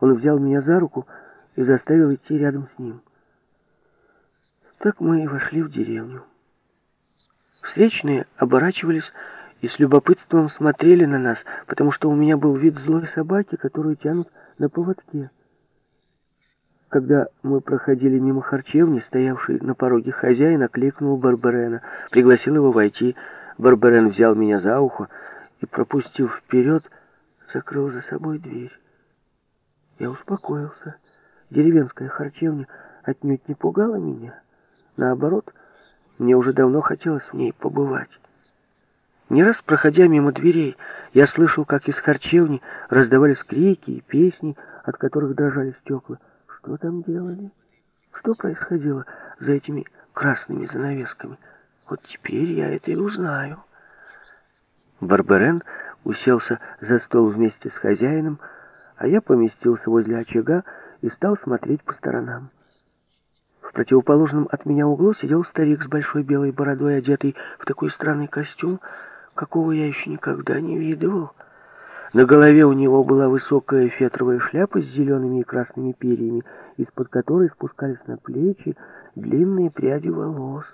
Он взял меня за руку и заставил идти рядом с ним. Так мы и вошли в деревню. Встречные оборачивались и с любопытством смотрели на нас, потому что у меня был вид злой собаки, которую тянут на поводке. Когда мы проходили мимо харчевни, стоявший на пороге хозяин окликнул Барбарена, пригласил его войти. Барбарен взял меня за ухо и, пропустив вперед, закрыл за собой дверь. Я успокоился. Деревенская харчевня отнюдь не пугала меня. Наоборот, мне уже давно хотелось в ней побывать. Не раз, проходя мимо дверей, я слышал, как из харчевни раздавались крики и песни, от которых дрожали стекла. Что там делали? Что происходило за этими красными занавесками? Вот теперь я это и узнаю. Барберен уселся за стол вместе с хозяином, а я поместился возле очага и стал смотреть по сторонам. В противоположном от меня углу сидел старик с большой белой бородой, одетый в такой странный костюм, какого я еще никогда не видывал. На голове у него была высокая фетровая шляпа с зелеными и красными перьями, из-под которой спускались на плечи длинные пряди волос.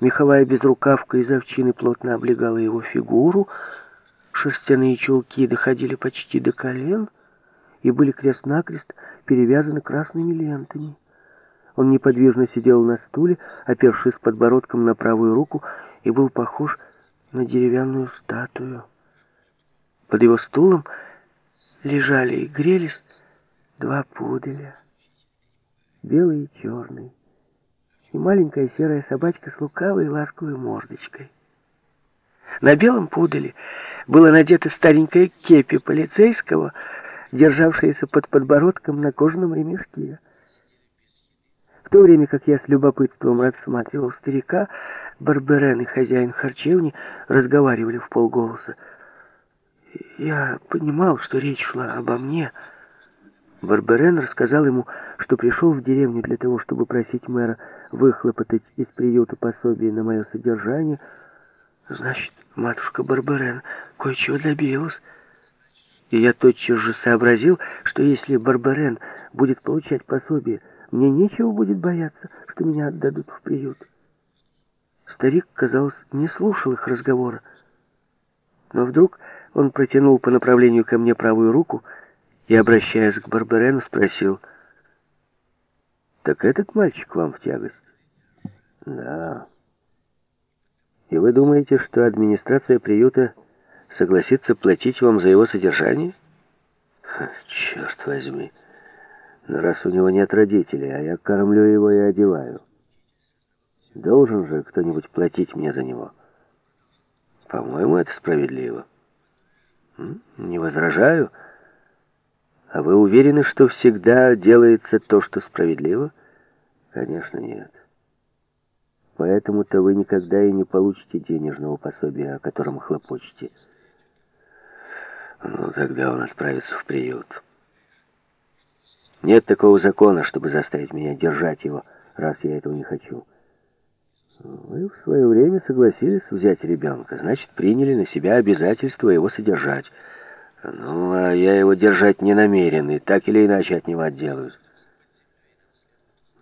Меховая безрукавка из овчины плотно облегала его фигуру, шерстяные чулки доходили почти до колен и были крест-накрест перевязаны красными лентами. Он неподвижно сидел на стуле, опершись подбородком на правую руку, и был похож на деревянную статую. Под его стулом лежали и грелись два пуделя, белый и черный, и маленькая серая собачка с лукавой и ласковой мордочкой. На белом пуделе было надето старенькое кепи полицейского, державшееся под подбородком на кожаном ремешке. В то время как я с любопытством рассматривал старика, Барберен и хозяин харчевни разговаривали в полголоса. Я понимал, что речь шла обо мне. Барберен рассказал ему, что пришел в деревню для того, чтобы просить мэра выхлопотать из приюта пособие на мое содержание. Значит, матушка Барберен кое-чего добилась. И я тотчас же сообразил, что если Барберен будет получать пособие, мне нечего будет бояться, что меня отдадут в приют. Старик, казалось, не слушал их разговора. Но вдруг он протянул по направлению ко мне правую руку и, обращаясь к Барберену, спросил, «Так этот мальчик вам в тягость?» «Да». «И вы думаете, что администрация приюта согласится платить вам за его содержание?» «Черт возьми!» Но раз у него нет родителей, а я кормлю его и одеваю, должен же кто-нибудь платить мне за него. По-моему, это справедливо. Не возражаю. А вы уверены, что всегда делается то, что справедливо? Конечно, нет. Поэтому-то вы никогда и не получите денежного пособия, о котором хлопочете. Ну, тогда он отправится в приют. Нет такого закона, чтобы заставить меня держать его, раз я этого не хочу. Вы в свое время согласились взять ребенка, значит, приняли на себя обязательство его содержать. Ну, а я его держать не намерен, и так или иначе от него отделаюсь.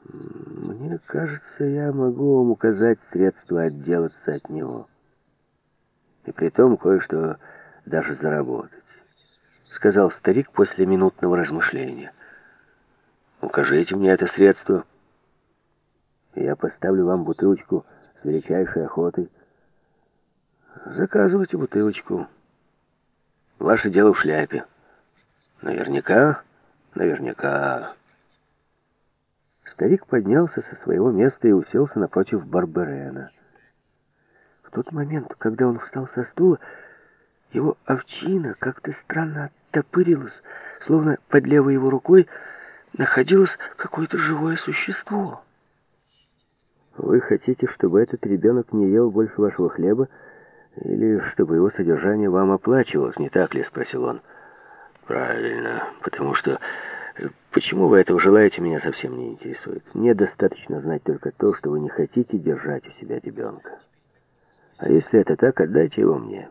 Мне кажется, я могу вам указать средства отделаться от него. И при том кое-что даже заработать, сказал старик после минутного размышления. Укажите мне это средство. Я поставлю вам бутылочку с величайшей охотой. Заказывайте бутылочку. Ваше дело в шляпе. Наверняка, наверняка. Старик поднялся со своего места и уселся напротив Барберена. В тот момент, когда он встал со стула, его овчина как-то странно оттопырилась, словно под левой его рукой находилось какое-то живое существо. Вы хотите, чтобы этот ребенок не ел больше вашего хлеба, или чтобы его содержание вам оплачивалось, не так ли? Спросил он. Правильно, потому что... Э, почему вы этого желаете, меня совсем не интересует. Мне достаточно знать только то, что вы не хотите держать у себя ребенка. А если это так, отдайте его мне.